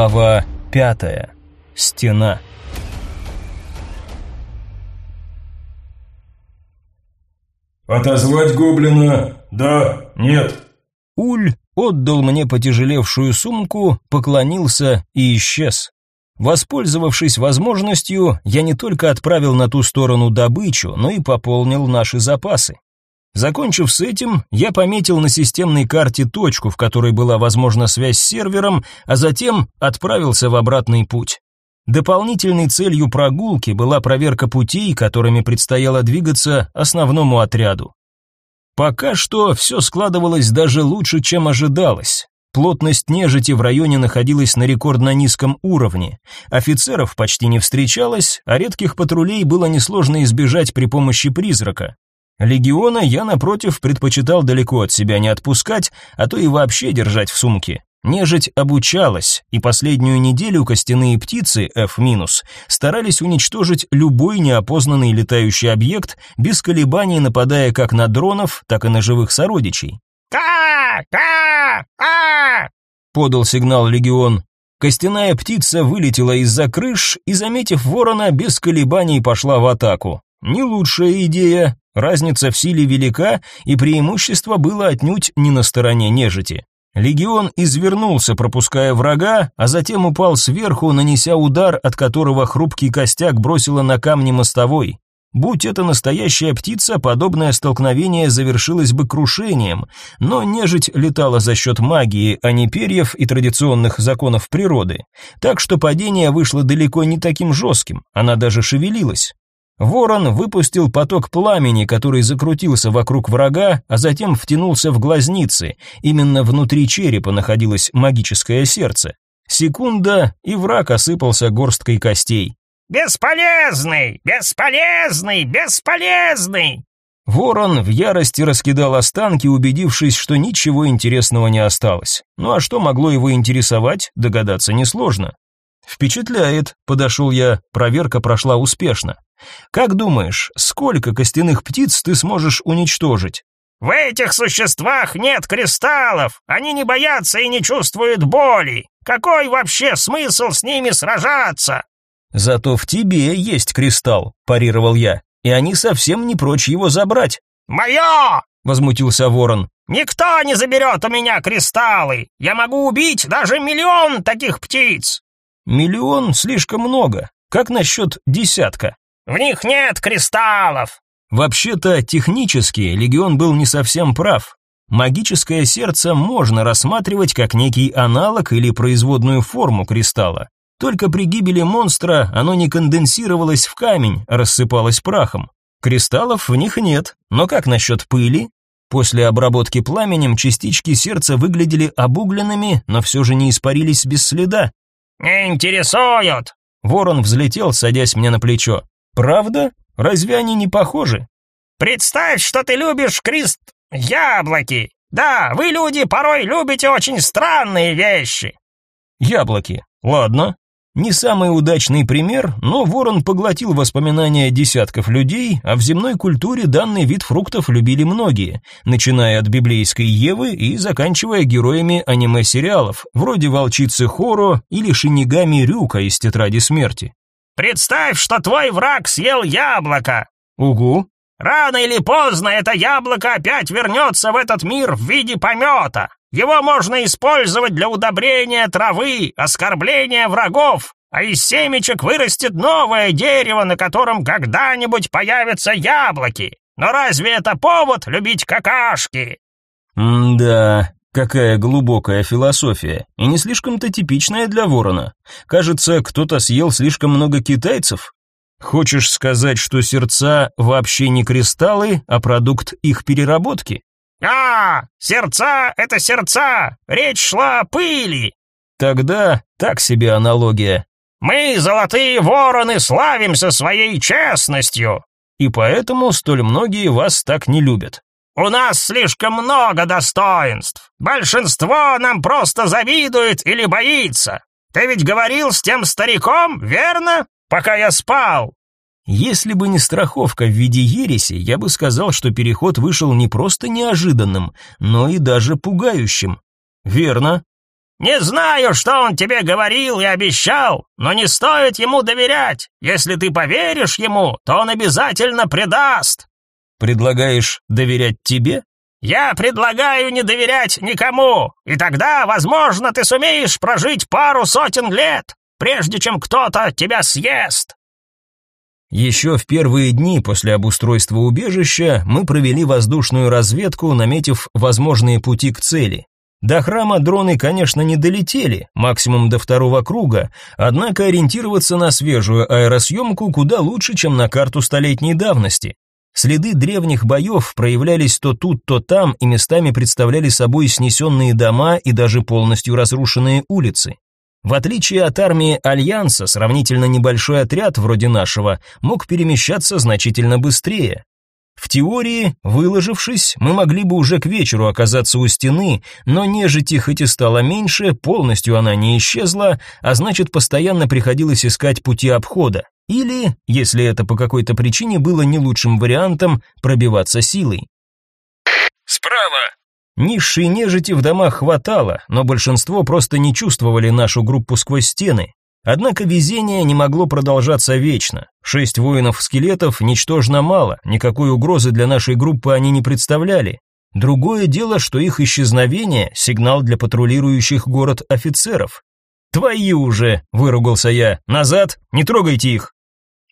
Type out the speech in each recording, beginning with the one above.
Глава пятая. Стена. «Отозвать гоблина? Да? Нет?» Уль отдал мне потяжелевшую сумку, поклонился и исчез. Воспользовавшись возможностью, я не только отправил на ту сторону добычу, но и пополнил наши запасы. Закончив с этим, я пометил на системной карте точку, в которой была возможна связь с сервером, а затем отправился в обратный путь. Дополнительной целью прогулки была проверка путей, которыми предстояло двигаться основному отряду. Пока что все складывалось даже лучше, чем ожидалось. Плотность нежити в районе находилась на рекордно низком уровне. Офицеров почти не встречалось, а редких патрулей было несложно избежать при помощи призрака. Легиона я, напротив, предпочитал далеко от себя не отпускать, а то и вообще держать в сумке. Нежить обучалась, и последнюю неделю костяные птицы F- старались уничтожить любой неопознанный летающий объект, без колебаний нападая как на дронов, так и на живых сородичей. «Ка! Ка! А!» — подал сигнал легион. Костяная птица вылетела из-за крыш и, заметив ворона, без колебаний пошла в атаку. Не лучшая идея, разница в силе велика, и преимущество было отнюдь не на стороне нежити. Легион извернулся, пропуская врага, а затем упал сверху, нанеся удар, от которого хрупкий костяк бросило на камни мостовой. Будь это настоящая птица, подобное столкновение завершилось бы крушением, но нежить летала за счет магии, а не перьев и традиционных законов природы. Так что падение вышло далеко не таким жестким, она даже шевелилась. Ворон выпустил поток пламени, который закрутился вокруг врага, а затем втянулся в глазницы. Именно внутри черепа находилось магическое сердце. Секунда, и враг осыпался горсткой костей. «Бесполезный! Бесполезный! Бесполезный!» Ворон в ярости раскидал останки, убедившись, что ничего интересного не осталось. Ну а что могло его интересовать, догадаться несложно. «Впечатляет», — подошел я, проверка прошла успешно. Как думаешь, сколько костяных птиц ты сможешь уничтожить? В этих существах нет кристаллов. Они не боятся и не чувствуют боли. Какой вообще смысл с ними сражаться? Зато в тебе есть кристалл, парировал я. И они совсем не прочь его забрать. Мое! возмутился Ворон. Никто не заберет у меня кристаллы. Я могу убить даже миллион таких птиц. Миллион слишком много. Как насчет десятка? В них нет кристаллов. Вообще-то, технически легион был не совсем прав. Магическое сердце можно рассматривать как некий аналог или производную форму кристалла. Только при гибели монстра оно не конденсировалось в камень, а рассыпалось прахом. Кристаллов в них нет, но как насчет пыли? После обработки пламенем частички сердца выглядели обугленными, но все же не испарились без следа. «Не интересуют!» Ворон взлетел, садясь мне на плечо. Правда? Разве они не похожи? Представь, что ты любишь, Крист, яблоки. Да, вы, люди, порой любите очень странные вещи. Яблоки. Ладно. Не самый удачный пример, но ворон поглотил воспоминания десятков людей, а в земной культуре данный вид фруктов любили многие, начиная от библейской Евы и заканчивая героями аниме-сериалов, вроде волчицы Хоро или шинигами Рюка из Тетради смерти. Представь, что твой враг съел яблоко. Угу. Рано или поздно это яблоко опять вернется в этот мир в виде помета. Его можно использовать для удобрения травы, оскорбления врагов, а из семечек вырастет новое дерево, на котором когда-нибудь появятся яблоки. Но разве это повод любить какашки? М-да, Какая глубокая философия, и не слишком-то типичная для ворона. Кажется, кто-то съел слишком много китайцев. Хочешь сказать, что сердца вообще не кристаллы, а продукт их переработки? А, сердца — это сердца! Речь шла о пыли! Тогда так себе аналогия. Мы, золотые вороны, славимся своей честностью. И поэтому столь многие вас так не любят. У нас слишком много достоинств. Большинство нам просто завидует или боится. Ты ведь говорил с тем стариком, верно? Пока я спал. Если бы не страховка в виде ереси, я бы сказал, что переход вышел не просто неожиданным, но и даже пугающим. Верно. Не знаю, что он тебе говорил и обещал, но не стоит ему доверять. Если ты поверишь ему, то он обязательно предаст. Предлагаешь доверять тебе? Я предлагаю не доверять никому, и тогда, возможно, ты сумеешь прожить пару сотен лет, прежде чем кто-то тебя съест. Еще в первые дни после обустройства убежища мы провели воздушную разведку, наметив возможные пути к цели. До храма дроны, конечно, не долетели, максимум до второго круга, однако ориентироваться на свежую аэросъемку куда лучше, чем на карту столетней давности. Следы древних боев проявлялись то тут, то там и местами представляли собой снесенные дома и даже полностью разрушенные улицы. В отличие от армии Альянса, сравнительно небольшой отряд вроде нашего мог перемещаться значительно быстрее. В теории, выложившись, мы могли бы уже к вечеру оказаться у стены, но нежити хоть и стало меньше, полностью она не исчезла, а значит, постоянно приходилось искать пути обхода. Или, если это по какой-то причине было не лучшим вариантом, пробиваться силой. «Справа!» Низшей нежити в домах хватало, но большинство просто не чувствовали нашу группу сквозь стены. Однако везение не могло продолжаться вечно. Шесть воинов-скелетов ничтожно мало, никакой угрозы для нашей группы они не представляли. Другое дело, что их исчезновение – сигнал для патрулирующих город офицеров. «Твои уже!» – выругался я. «Назад! Не трогайте их!»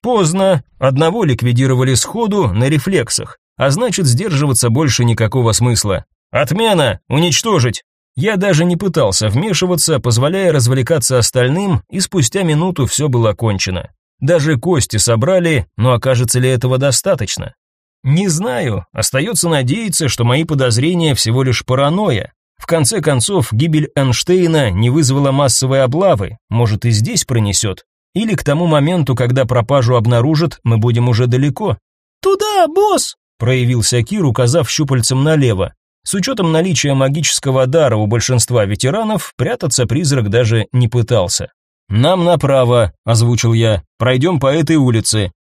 Поздно. Одного ликвидировали сходу, на рефлексах. А значит, сдерживаться больше никакого смысла. «Отмена! Уничтожить!» Я даже не пытался вмешиваться, позволяя развлекаться остальным, и спустя минуту все было кончено. Даже кости собрали, но окажется ли этого достаточно? Не знаю, остается надеяться, что мои подозрения всего лишь паранойя. В конце концов, гибель Эйнштейна не вызвала массовой облавы, может и здесь пронесет. Или к тому моменту, когда пропажу обнаружат, мы будем уже далеко. «Туда, босс!» – проявился Кир, указав щупальцем налево. С учетом наличия магического дара у большинства ветеранов, прятаться призрак даже не пытался. «Нам направо», – озвучил я, – «пройдем по этой улице».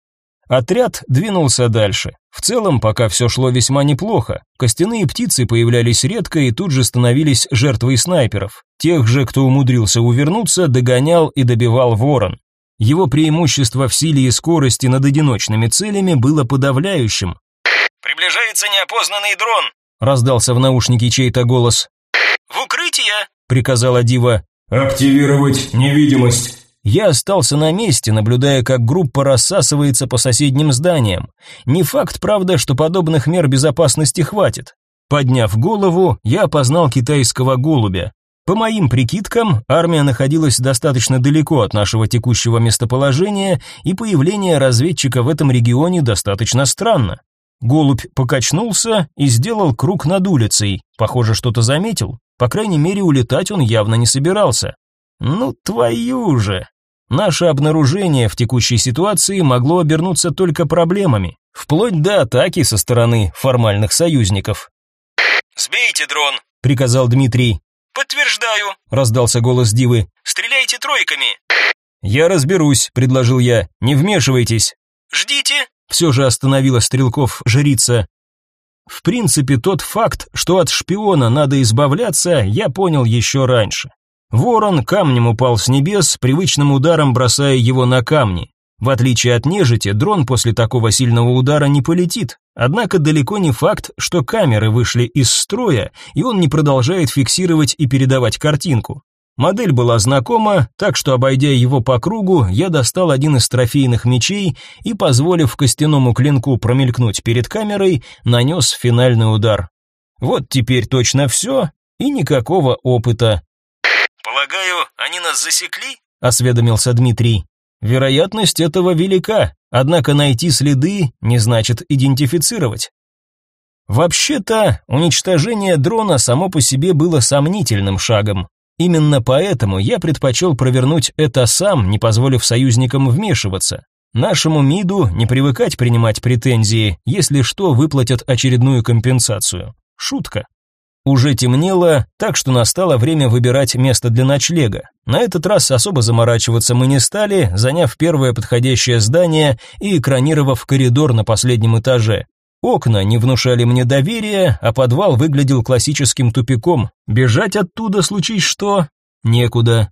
Отряд двинулся дальше. В целом, пока все шло весьма неплохо. Костяные птицы появлялись редко и тут же становились жертвой снайперов. Тех же, кто умудрился увернуться, догонял и добивал ворон. Его преимущество в силе и скорости над одиночными целями было подавляющим. «Приближается неопознанный дрон», раздался в наушнике чей-то голос. «В укрытие!» — приказала Дива. «Активировать невидимость!» Я остался на месте, наблюдая, как группа рассасывается по соседним зданиям. Не факт, правда, что подобных мер безопасности хватит. Подняв голову, я опознал китайского голубя. По моим прикидкам, армия находилась достаточно далеко от нашего текущего местоположения, и появление разведчика в этом регионе достаточно странно. Голубь покачнулся и сделал круг над улицей. Похоже, что-то заметил. По крайней мере, улетать он явно не собирался. Ну твою же. Наше обнаружение в текущей ситуации могло обернуться только проблемами, вплоть до атаки со стороны формальных союзников. «Сбейте дрон», — приказал Дмитрий. «Подтверждаю», — раздался голос Дивы. «Стреляйте тройками». «Я разберусь», — предложил я. «Не вмешивайтесь». «Ждите», все же остановила стрелков жрица. В принципе, тот факт, что от шпиона надо избавляться, я понял еще раньше. Ворон камнем упал с небес, привычным ударом бросая его на камни. В отличие от нежити, дрон после такого сильного удара не полетит. Однако далеко не факт, что камеры вышли из строя, и он не продолжает фиксировать и передавать картинку. Модель была знакома, так что, обойдя его по кругу, я достал один из трофейных мечей и, позволив костяному клинку промелькнуть перед камерой, нанес финальный удар. Вот теперь точно все и никакого опыта. «Полагаю, они нас засекли?» — осведомился Дмитрий. «Вероятность этого велика, однако найти следы не значит идентифицировать». Вообще-то, уничтожение дрона само по себе было сомнительным шагом. Именно поэтому я предпочел провернуть это сам, не позволив союзникам вмешиваться. Нашему МИДу не привыкать принимать претензии, если что, выплатят очередную компенсацию. Шутка. Уже темнело, так что настало время выбирать место для ночлега. На этот раз особо заморачиваться мы не стали, заняв первое подходящее здание и экранировав коридор на последнем этаже. Окна не внушали мне доверия, а подвал выглядел классическим тупиком. Бежать оттуда случись что? некуда.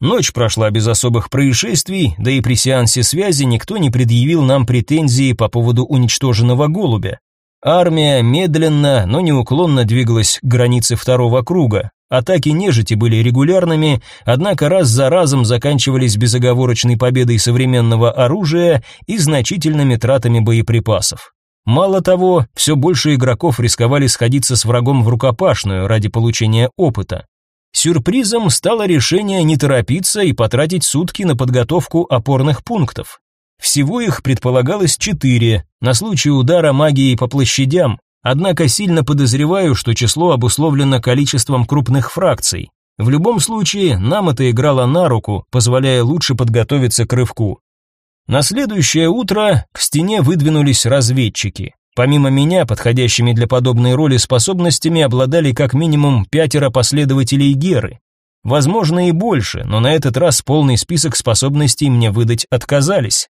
Ночь прошла без особых происшествий, да и при сеансе связи никто не предъявил нам претензии по поводу уничтоженного голубя. Армия медленно, но неуклонно двигалась к границе второго круга. Атаки нежити были регулярными, однако раз за разом заканчивались безоговорочной победой современного оружия и значительными тратами боеприпасов. Мало того, все больше игроков рисковали сходиться с врагом в рукопашную ради получения опыта. Сюрпризом стало решение не торопиться и потратить сутки на подготовку опорных пунктов. Всего их предполагалось четыре, на случай удара магией по площадям, однако сильно подозреваю, что число обусловлено количеством крупных фракций. В любом случае, нам это играло на руку, позволяя лучше подготовиться к рывку. На следующее утро к стене выдвинулись разведчики. Помимо меня, подходящими для подобной роли способностями обладали как минимум пятеро последователей Геры. Возможно и больше, но на этот раз полный список способностей мне выдать отказались.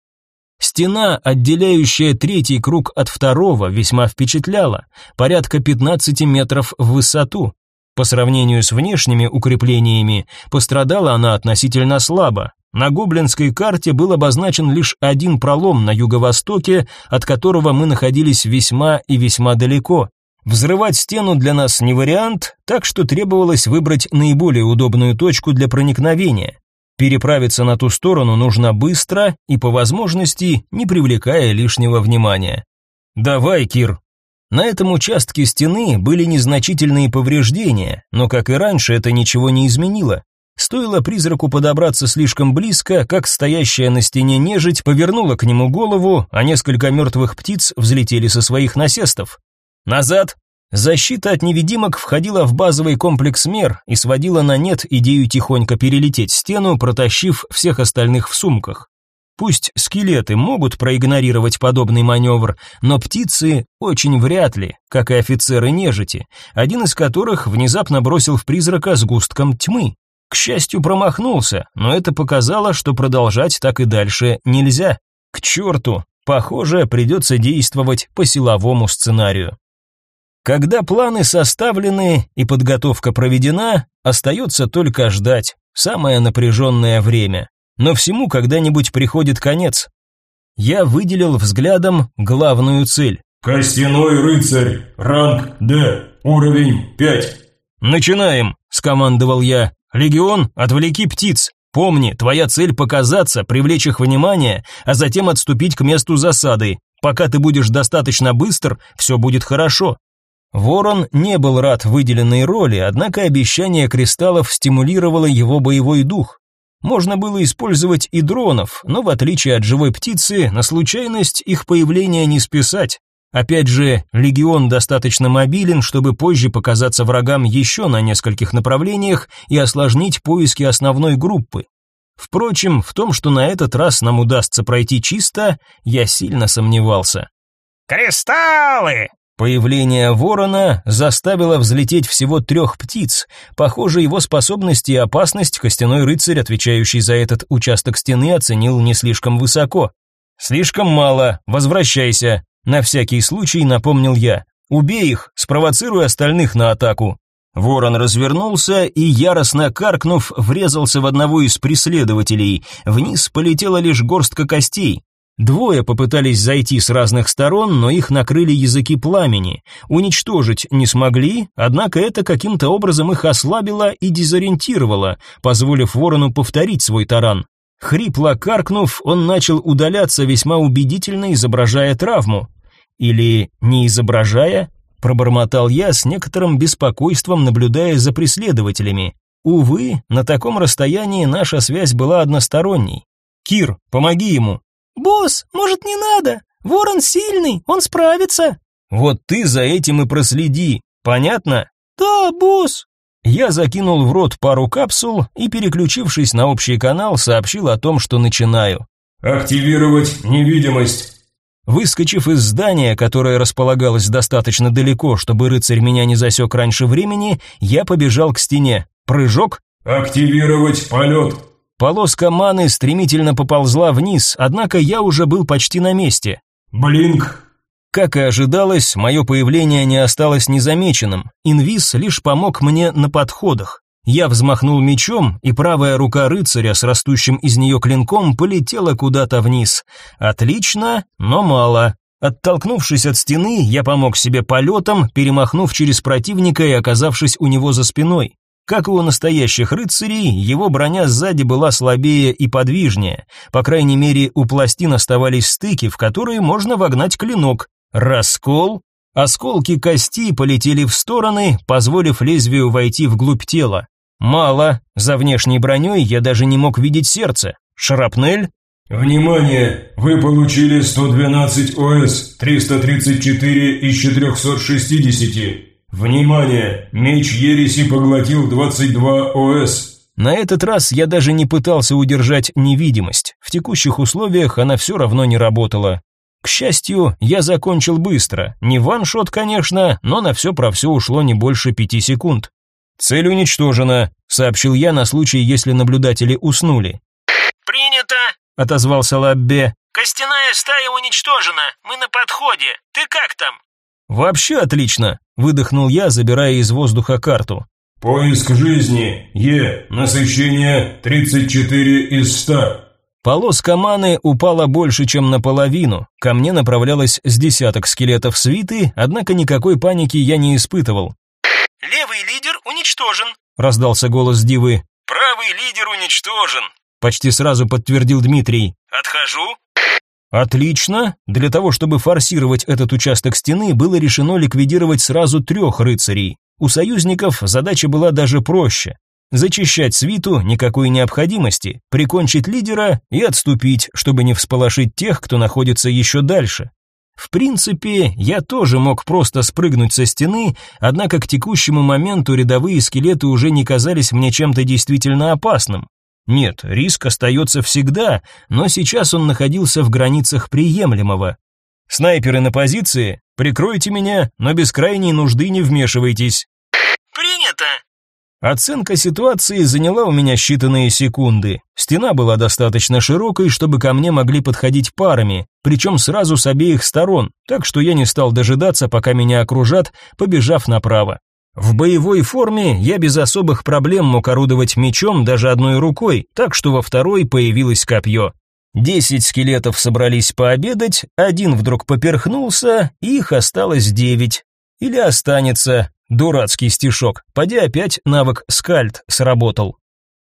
Стена, отделяющая третий круг от второго, весьма впечатляла, порядка 15 метров в высоту. По сравнению с внешними укреплениями, пострадала она относительно слабо, на гоблинской карте был обозначен лишь один пролом на юго-востоке, от которого мы находились весьма и весьма далеко. Взрывать стену для нас не вариант, так что требовалось выбрать наиболее удобную точку для проникновения. Переправиться на ту сторону нужно быстро и по возможности, не привлекая лишнего внимания. Давай, Кир. На этом участке стены были незначительные повреждения, но как и раньше это ничего не изменило. Стоило призраку подобраться слишком близко, как стоящая на стене нежить повернула к нему голову, а несколько мертвых птиц взлетели со своих насестов. Назад! Защита от невидимок входила в базовый комплекс мер и сводила на нет идею тихонько перелететь стену, протащив всех остальных в сумках. Пусть скелеты могут проигнорировать подобный маневр, но птицы очень вряд ли, как и офицеры нежити, один из которых внезапно бросил в призрака сгустком тьмы. К счастью, промахнулся, но это показало, что продолжать так и дальше нельзя. К черту, похоже, придется действовать по силовому сценарию. Когда планы составлены и подготовка проведена, остается только ждать, самое напряженное время. Но всему когда-нибудь приходит конец. Я выделил взглядом главную цель. «Костяной рыцарь, ранг Д, уровень 5». «Начинаем», — скомандовал я. Легион, отвлеки птиц. Помни, твоя цель показаться, привлечь их внимание, а затем отступить к месту засады. Пока ты будешь достаточно быстр, все будет хорошо. Ворон не был рад выделенной роли, однако обещание кристаллов стимулировало его боевой дух. Можно было использовать и дронов, но в отличие от живой птицы, на случайность их появления не списать. Опять же, легион достаточно мобилен, чтобы позже показаться врагам еще на нескольких направлениях и осложнить поиски основной группы. Впрочем, в том, что на этот раз нам удастся пройти чисто, я сильно сомневался. «Кристаллы!» Появление ворона заставило взлететь всего трех птиц. Похоже, его способности и опасность костяной рыцарь, отвечающий за этот участок стены, оценил не слишком высоко. «Слишком мало, возвращайся», на всякий случай напомнил я. Убей их, спровоцируй остальных на атаку. Ворон развернулся и, яростно каркнув, врезался в одного из преследователей. Вниз полетела лишь горстка костей. Двое попытались зайти с разных сторон, но их накрыли языки пламени. Уничтожить не смогли, однако это каким-то образом их ослабило и дезориентировало, позволив ворону повторить свой таран. Хрипло каркнув, он начал удаляться, весьма убедительно изображая травму. Или не изображая, пробормотал я с некоторым беспокойством, наблюдая за преследователями. Увы, на таком расстоянии наша связь была односторонней. Кир, помоги ему. Босс, может, не надо? Ворон сильный, он справится. Вот ты за этим и проследи. Понятно? Да, босс. Я закинул в рот пару капсул и, переключившись на общий канал, сообщил о том, что начинаю. «Активировать невидимость». Выскочив из здания, которое располагалось достаточно далеко, чтобы рыцарь меня не засек раньше времени, я побежал к стене. Прыжок. «Активировать полет». Полоска маны стремительно поползла вниз, однако я уже был почти на месте. «Блинк». Как и ожидалось, мое появление не осталось незамеченным. Инвиз лишь помог мне на подходах. Я взмахнул мечом, и правая рука рыцаря с растущим из нее клинком полетела куда-то вниз. Отлично, но мало. Оттолкнувшись от стены, я помог себе полетом, перемахнув через противника и оказавшись у него за спиной. Как и у настоящих рыцарей, его броня сзади была слабее и подвижнее. По крайней мере, у пластин оставались стыки, в которые можно вогнать клинок. Раскол. Осколки кости полетели в стороны, позволив лезвию войти вглубь тела. Мало, за внешней броней я даже не мог видеть сердце. Шрапнель? Внимание! Вы получили 112 ОС, 334 из 460. Внимание! Меч Ереси поглотил 22 ОС. На этот раз я даже не пытался удержать невидимость. В текущих условиях она все равно не работала. К счастью, я закончил быстро. Не ваншот, конечно, но на все про все ушло не больше пяти секунд. «Цель уничтожена», — сообщил я на случай, если наблюдатели уснули. «Принято», — отозвался Лаббе. «Костяная стая уничтожена. Мы на подходе. Ты как там?» «Вообще отлично», — выдохнул я, забирая из воздуха карту. «Поиск жизни. Е. Насыщение 34 из 100». Полоска маны упала больше, чем наполовину. Ко мне направлялось с десяток скелетов свиты, однако никакой паники я не испытывал. «Левый лидер уничтожен», — раздался голос Дивы. «Правый лидер уничтожен», — почти сразу подтвердил Дмитрий. «Отхожу». Отлично. Для того, чтобы форсировать этот участок стены, было решено ликвидировать сразу трех рыцарей. У союзников задача была даже проще. Зачищать свиту никакой необходимости, прикончить лидера и отступить, чтобы не всполошить тех, кто находится еще дальше. В принципе, я тоже мог просто спрыгнуть со стены, однако к текущему моменту рядовые скелеты уже не казались мне чем-то действительно опасным. Нет, риск остается всегда, но сейчас он находился в границах приемлемого. Снайперы на позиции, прикройте меня, но без крайней нужды не вмешивайтесь. Принято. Оценка ситуации заняла у меня считанные секунды. Стена была достаточно широкой, чтобы ко мне могли подходить парами, причем сразу с обеих сторон, так что я не стал дожидаться, пока меня окружат, побежав направо. В боевой форме я без особых проблем мог орудовать мечом даже одной рукой, так что во второй появилось копье. Десять скелетов собрались пообедать, один вдруг поперхнулся, их осталось девять. Или останется. Дурацкий стишок. Поди опять навык скальд сработал.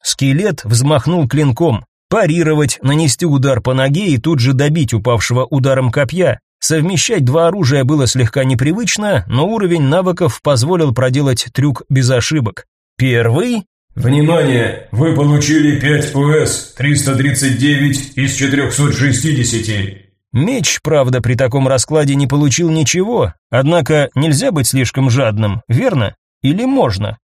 Скелет взмахнул клинком. Парировать, нанести удар по ноге и тут же добить упавшего ударом копья. Совмещать два оружия было слегка непривычно, но уровень навыков позволил проделать трюк без ошибок. Первый Внимание! Вы получили 5 ОС, 339 из 460. Меч, правда, при таком раскладе не получил ничего, однако нельзя быть слишком жадным, верно? Или можно?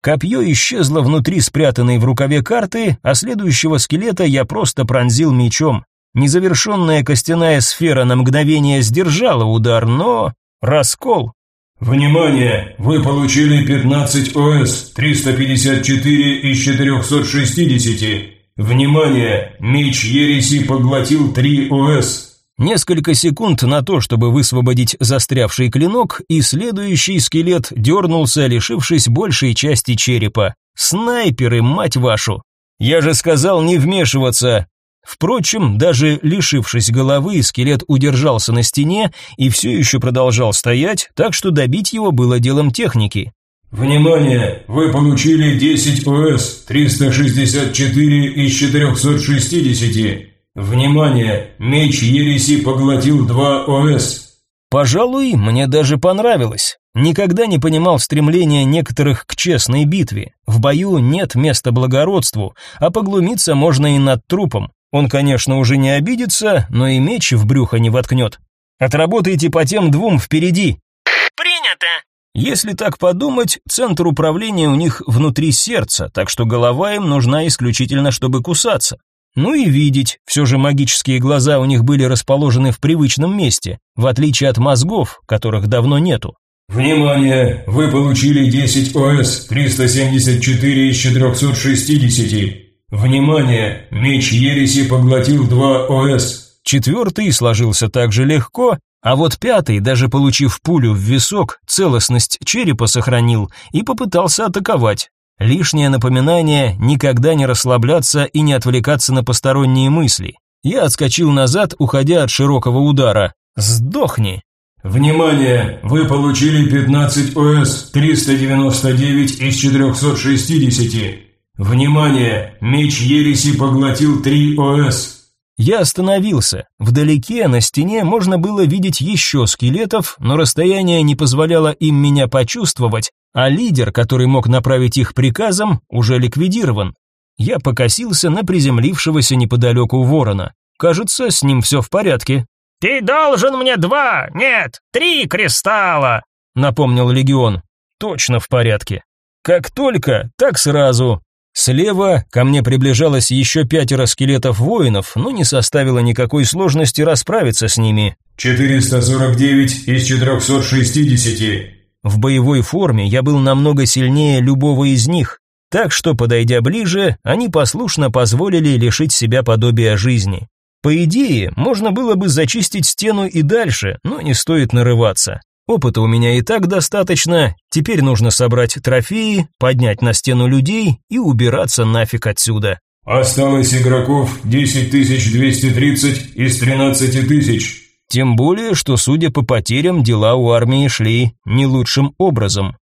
Копье исчезло внутри спрятанной в рукаве карты, а следующего скелета я просто пронзил мечом. Незавершенная костяная сфера на мгновение сдержала удар, но... Раскол. Внимание! Вы получили 15 ОС, 354 из 460. Внимание! Меч Ереси поглотил 3 ОС. Несколько секунд на то, чтобы высвободить застрявший клинок, и следующий скелет дернулся, лишившись большей части черепа. Снайперы, мать вашу! Я же сказал не вмешиваться, Впрочем, даже лишившись головы, скелет удержался на стене и все еще продолжал стоять, так что добить его было делом техники. Внимание! Вы получили 10 ОС, 364 из 460. Внимание! Меч Ереси поглотил 2 ОС. Пожалуй, мне даже понравилось. Никогда не понимал стремления некоторых к честной битве. В бою нет места благородству, а поглумиться можно и над трупом. Он, конечно, уже не обидится, но и меч в брюхо не воткнет. Отработайте по тем двум впереди. Принято. Если так подумать, центр управления у них внутри сердца, так что голова им нужна исключительно, чтобы кусаться. Ну и видеть, все же магические глаза у них были расположены в привычном месте, в отличие от мозгов, которых давно нету. Внимание! Вы получили 10 ОС, 374 из 460. Внимание! Меч Ереси поглотил два ОС. Четвертый сложился так же легко, а вот пятый, даже получив пулю в висок, целостность черепа сохранил и попытался атаковать. Лишнее напоминание никогда не расслабляться и не отвлекаться на посторонние мысли. Я отскочил назад, уходя от широкого удара. «Сдохни!» Внимание! Вы получили 15 ОС, 399 из 460. Внимание! Меч Ереси поглотил 3 ОС. Я остановился. Вдалеке на стене можно было видеть еще скелетов, но расстояние не позволяло им меня почувствовать, а лидер, который мог направить их приказом, уже ликвидирован. Я покосился на приземлившегося неподалеку ворона. Кажется, с ним все в порядке. «Ты должен мне два, нет, три кристалла», — напомнил легион. «Точно в порядке. Как только, так сразу. Слева ко мне приближалось еще пятеро скелетов воинов, но не составило никакой сложности расправиться с ними. 449 из 460. В боевой форме я был намного сильнее любого из них, так что, подойдя ближе, они послушно позволили лишить себя подобия жизни. По идее, можно было бы зачистить стену и дальше, но не стоит нарываться. Опыта у меня и так достаточно, теперь нужно собрать трофеи, поднять на стену людей и убираться нафиг отсюда. Осталось игроков 10230 из 13 тысяч. Тем более, что, судя по потерям, дела у армии шли не лучшим образом.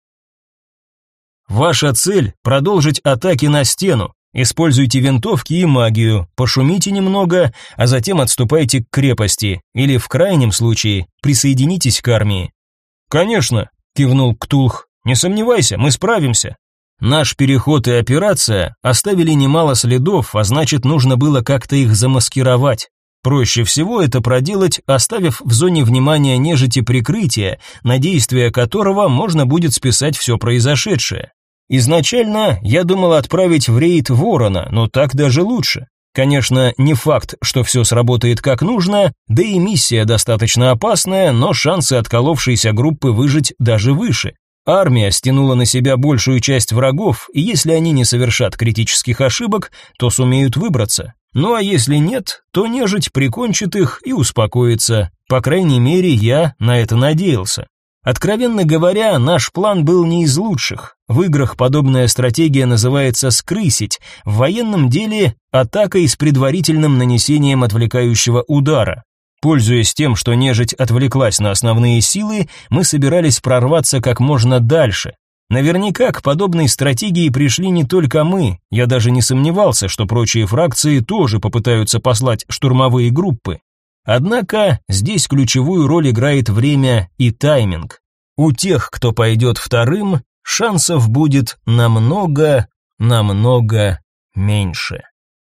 Ваша цель – продолжить атаки на стену. Используйте винтовки и магию, пошумите немного, а затем отступайте к крепости, или в крайнем случае присоединитесь к армии. «Конечно», – кивнул Ктулх, – «не сомневайся, мы справимся». Наш переход и операция оставили немало следов, а значит, нужно было как-то их замаскировать. Проще всего это проделать, оставив в зоне внимания нежити прикрытия, на действие которого можно будет списать все произошедшее. Изначально я думал отправить в рейд Ворона, но так даже лучше. Конечно, не факт, что все сработает как нужно, да и миссия достаточно опасная, но шансы отколовшейся группы выжить даже выше. Армия стянула на себя большую часть врагов, и если они не совершат критических ошибок, то сумеют выбраться. Ну а если нет, то нежить прикончит их и успокоится. По крайней мере, я на это надеялся. Откровенно говоря, наш план был не из лучших. В играх подобная стратегия называется «скрысить», в военном деле – атакой с предварительным нанесением отвлекающего удара. Пользуясь тем, что нежить отвлеклась на основные силы, мы собирались прорваться как можно дальше. Наверняка к подобной стратегии пришли не только мы, я даже не сомневался, что прочие фракции тоже попытаются послать штурмовые группы. Однако здесь ключевую роль играет время и тайминг. У тех, кто пойдет вторым, шансов будет намного, намного меньше.